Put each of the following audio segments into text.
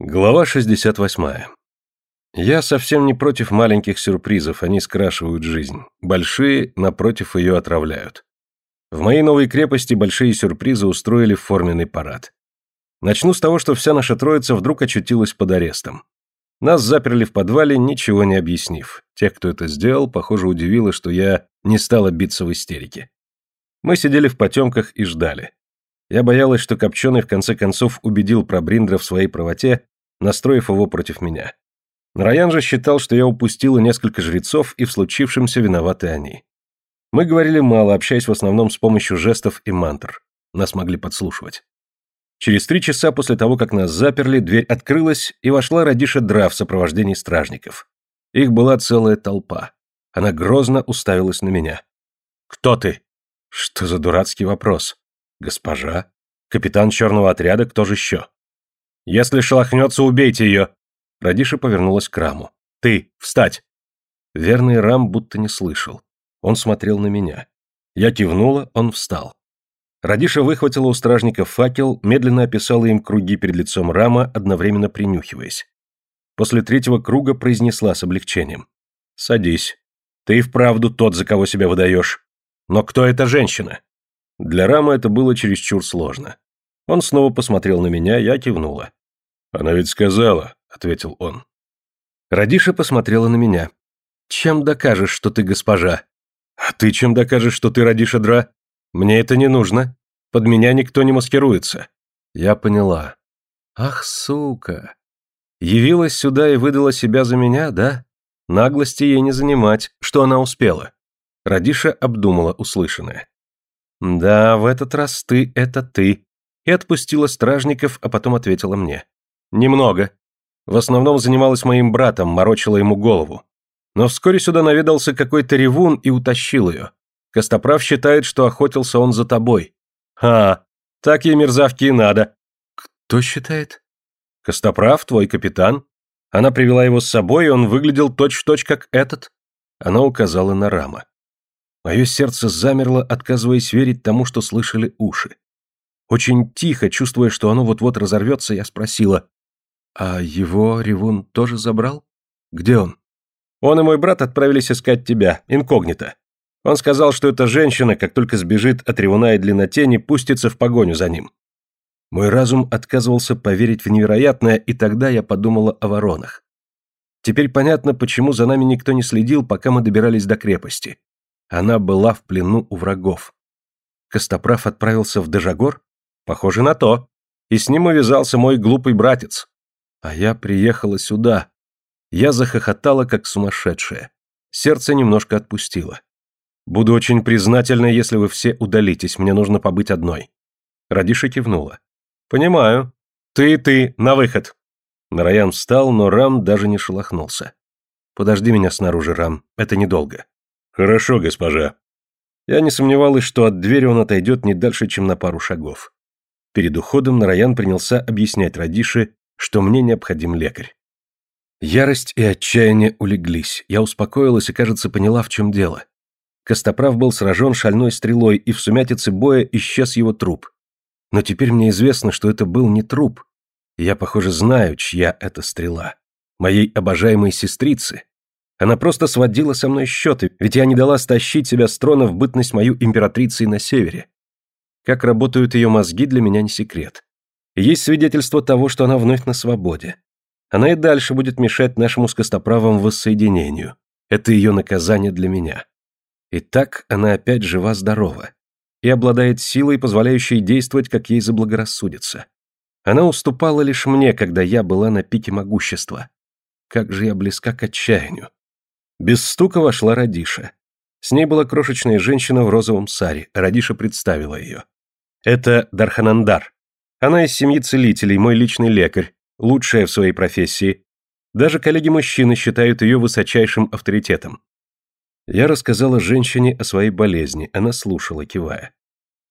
Глава 68. Я совсем не против маленьких сюрпризов, они скрашивают жизнь. Большие, напротив, ее отравляют. В моей новой крепости большие сюрпризы устроили форменный парад. Начну с того, что вся наша троица вдруг очутилась под арестом. Нас заперли в подвале, ничего не объяснив. Тех, кто это сделал, похоже, удивило, что я не стала биться в истерике. Мы сидели в потемках и ждали. Я боялась, что Копченый в конце концов убедил Пробриндра в своей правоте, настроив его против меня. Нараян же считал, что я упустила несколько жрецов, и в случившемся виноваты они. Мы говорили мало, общаясь в основном с помощью жестов и мантр. Нас могли подслушивать. Через три часа после того, как нас заперли, дверь открылась, и вошла Радиша Дра в сопровождении стражников. Их была целая толпа. Она грозно уставилась на меня. «Кто ты?» «Что за дурацкий вопрос?» «Госпожа? Капитан черного отряда, кто же еще?» «Если шелохнется, убейте ее!» Радиша повернулась к Раму. «Ты, встать!» Верный Рам будто не слышал. Он смотрел на меня. Я кивнула, он встал. Радиша выхватила у стражника факел, медленно описала им круги перед лицом Рама, одновременно принюхиваясь. После третьего круга произнесла с облегчением. «Садись. Ты и вправду тот, за кого себя выдаешь. Но кто эта женщина?» Для Рама это было чересчур сложно. Он снова посмотрел на меня, я кивнула. «Она ведь сказала», — ответил он. Радиша посмотрела на меня. «Чем докажешь, что ты госпожа?» «А ты чем докажешь, что ты Радиша Дра?» «Мне это не нужно. Под меня никто не маскируется». Я поняла. «Ах, сука! Явилась сюда и выдала себя за меня, да? Наглости ей не занимать, что она успела». Радиша обдумала услышанное. «Да, в этот раз ты — это ты», и отпустила стражников, а потом ответила мне. «Немного. В основном занималась моим братом, морочила ему голову. Но вскоре сюда наведался какой-то ревун и утащил ее. Костоправ считает, что охотился он за тобой. А, так ей мерзавки и надо». «Кто считает?» «Костоправ, твой капитан. Она привела его с собой, и он выглядел точь-в-точь, -точь, как этот». Она указала на Рама. Мое сердце замерло, отказываясь верить тому, что слышали уши. Очень тихо, чувствуя, что оно вот-вот разорвется, я спросила, «А его Ревун тоже забрал? Где он?» «Он и мой брат отправились искать тебя, инкогнито. Он сказал, что эта женщина, как только сбежит от Ревуна и Длиннотени, пустится в погоню за ним». Мой разум отказывался поверить в невероятное, и тогда я подумала о воронах. Теперь понятно, почему за нами никто не следил, пока мы добирались до крепости. Она была в плену у врагов. Костоправ отправился в Дежагор? Похоже на то. И с ним увязался мой глупый братец. А я приехала сюда. Я захохотала, как сумасшедшая. Сердце немножко отпустило. Буду очень признательна, если вы все удалитесь, мне нужно побыть одной. Радиша кивнула. Понимаю. Ты и ты, на выход. Нараян встал, но Рам даже не шелохнулся. Подожди меня снаружи, Рам, это недолго. «Хорошо, госпожа». Я не сомневалась, что от двери он отойдет не дальше, чем на пару шагов. Перед уходом Нараян принялся объяснять Радише, что мне необходим лекарь. Ярость и отчаяние улеглись. Я успокоилась и, кажется, поняла, в чем дело. Костоправ был сражен шальной стрелой, и в сумятице боя исчез его труп. Но теперь мне известно, что это был не труп. Я, похоже, знаю, чья это стрела. Моей обожаемой сестрицы. Она просто сводила со мной счеты, ведь я не дала стащить себя с трона в бытность мою императрицей на севере. Как работают ее мозги, для меня не секрет. есть свидетельство того, что она вновь на свободе. Она и дальше будет мешать нашему скостоправому воссоединению. Это ее наказание для меня. И так она опять жива-здорова. И обладает силой, позволяющей действовать, как ей заблагорассудится. Она уступала лишь мне, когда я была на пике могущества. Как же я близка к отчаянию. Без стука вошла Радиша. С ней была крошечная женщина в розовом саре. Радиша представила ее. Это Дарханандар. Она из семьи целителей, мой личный лекарь, лучшая в своей профессии. Даже коллеги-мужчины считают ее высочайшим авторитетом. Я рассказала женщине о своей болезни, она слушала, кивая.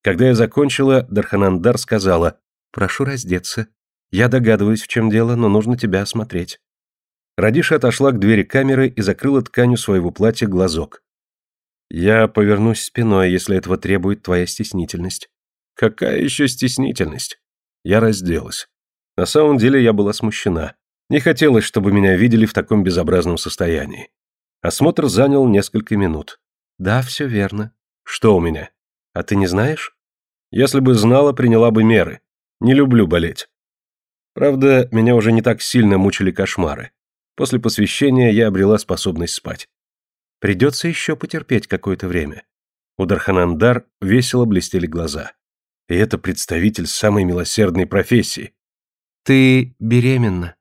Когда я закончила, Дарханандар сказала, «Прошу раздеться. Я догадываюсь, в чем дело, но нужно тебя осмотреть». Радиша отошла к двери камеры и закрыла тканью своего платья глазок. «Я повернусь спиной, если этого требует твоя стеснительность». «Какая еще стеснительность?» Я разделась. На самом деле я была смущена. Не хотелось, чтобы меня видели в таком безобразном состоянии. Осмотр занял несколько минут. Да, все верно. Что у меня? А ты не знаешь? Если бы знала, приняла бы меры. Не люблю болеть. Правда, меня уже не так сильно мучили кошмары. После посвящения я обрела способность спать. Придется еще потерпеть какое-то время. У Дарханандар весело блестели глаза. И это представитель самой милосердной профессии. Ты беременна.